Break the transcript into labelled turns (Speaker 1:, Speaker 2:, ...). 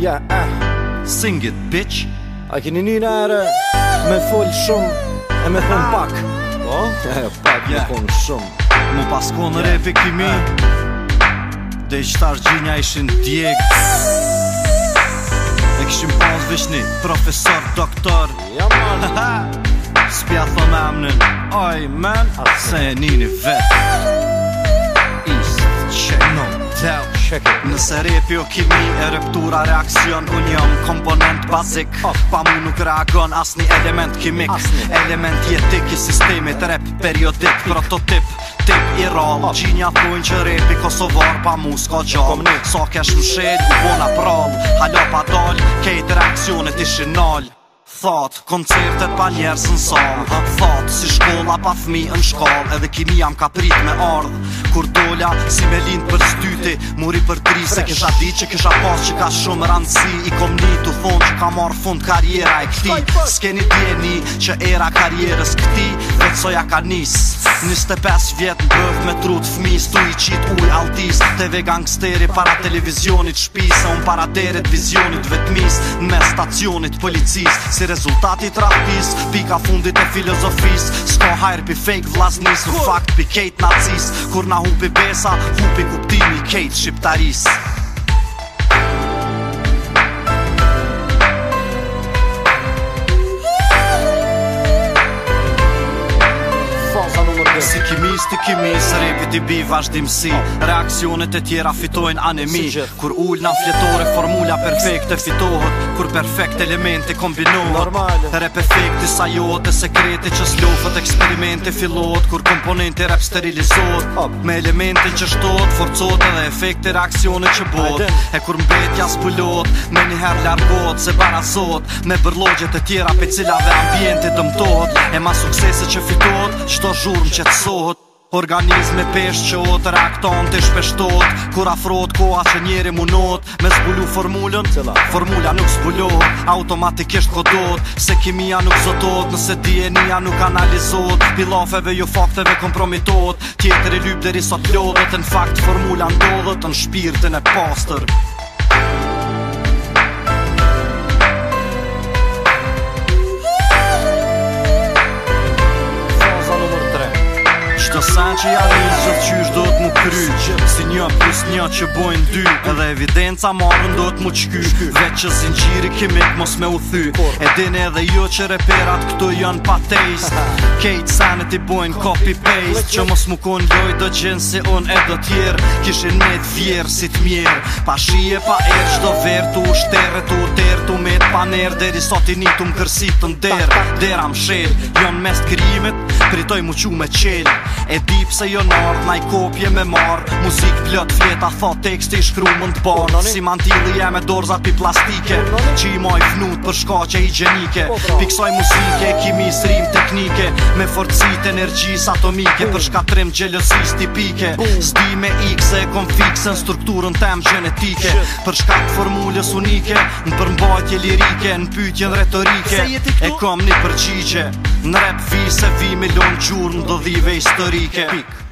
Speaker 1: Ja, ah, sing it, bitch A keni një nërë Me full shumë E me thëm pak Po? E, pak yeah. me thëm shumë Më pasko në refi kimi ah. Dhe i qëtar gjinja ishin djek E kishim pas vish profesor, doktor Ja, man Spja thëm emnin Oj, man Se e një një vetë check it Nëse repi o kimi e rëptura reakcion Unë jëmë komponent bazik oh. Pa mu nuk reagon asni element kimik Element jetik i të Rep periodik, prototip Tip i roll oh. Gjinja thujnë që repi kosovar Pa mu s'ka gjom Sa so kesh më shed, u bona prall Halo pa dal, Kejt reakcionet ishin noll Thot, koncertet pa njerës në sadhë Thot, si shkolla pa thmi në shkallë Edhe kimia m'ka prit me ardhë Kur dolla, si me lindë për styti Muri për tri, se kësha di që kisha pas Që ka shumë rëndësi i komunit ka marrë fund karjera e këti S'keni djeni që era karjeres këti Vetësoja ka nis 25 vjet në bëvë me trut fmis Tu i qit uj altis TV gangsteri para televizionit shpisa Unë para deret vizionit vetmis Me stacionit policis Si rezultati rapis Pika fundit e filozofis S'ko hajrë pi fake vlasnis Në fakt pi kejt nazis Kur na hupi besa Hupi kuptimi kejt shqiptaris si kimisti kimis Repit i bi vazhdimësi Reakcionet e tjera fitojnë anemi Kur ullë në fletore formula perfekte fitohet Kur perfekt elementi kombinohet Rep efekti sa jote, e sekreti që s'lofët Eksperimente fillohet kur komponenti rep sterilizohet Me elementi që shtohet, forcohet edhe efekti reakcionet që bot E kur mbetja s'pullohet, me njëher largohet Se barazot, me bërlogjet e tjera pe dhe ambientit dëmtohet E ma suksese që fitohet, qdo zhurm që plotësohët Organizme pesh që otë reakton të shpeshtot Kur afrot koha që njeri munot Me zbulu formullën Formulla nuk zbulot Automatikisht kodot Se kimia nuk zotot Nëse DNA nuk analizot Pilafeve ju jo fakteve kompromitot Tjetëri lyp deri risot lodhët Në fakt formulla ndodhët Në shpirtin e pastër që janë një zërë qysh do t'mu kry Si një plus një që bojnë dy Edhe evidenca marën do t'mu qky Vec që qiri kimit mos me u thy E din edhe jo që reperat këto janë pa taste Kate sanity bojnë copy paste Që mos më kon loj do gjenë si un e do tjerë Kishin me t'vjerë si t'mjerë Pa shije pa erë qdo verë t'u shterë t'u terë t'u me t'pa nerë Deri sot i një t'u më kërsi të nderë Dera më shelë, mes t'krimit Pritoj mu që me qelë E di Se jo nërë Naj kopje me mar Muzik plët fjeta Tha tekst i shkru mund të barë Si mantili e me dorza pi plastike Që i maj fnut për shka që i gjenike Piksoj po, muzike Kimi srim teknike Me forcit energjis atomike Për shka trim gjelësis tipike Sdi me x e kom në Strukturën tem genetike Për shka të formullës unike Në përmbajtje lirike Në pytjen retorike E kom një përqiqe Në rap vi se vi milion qurë Në dhe dhive historike week.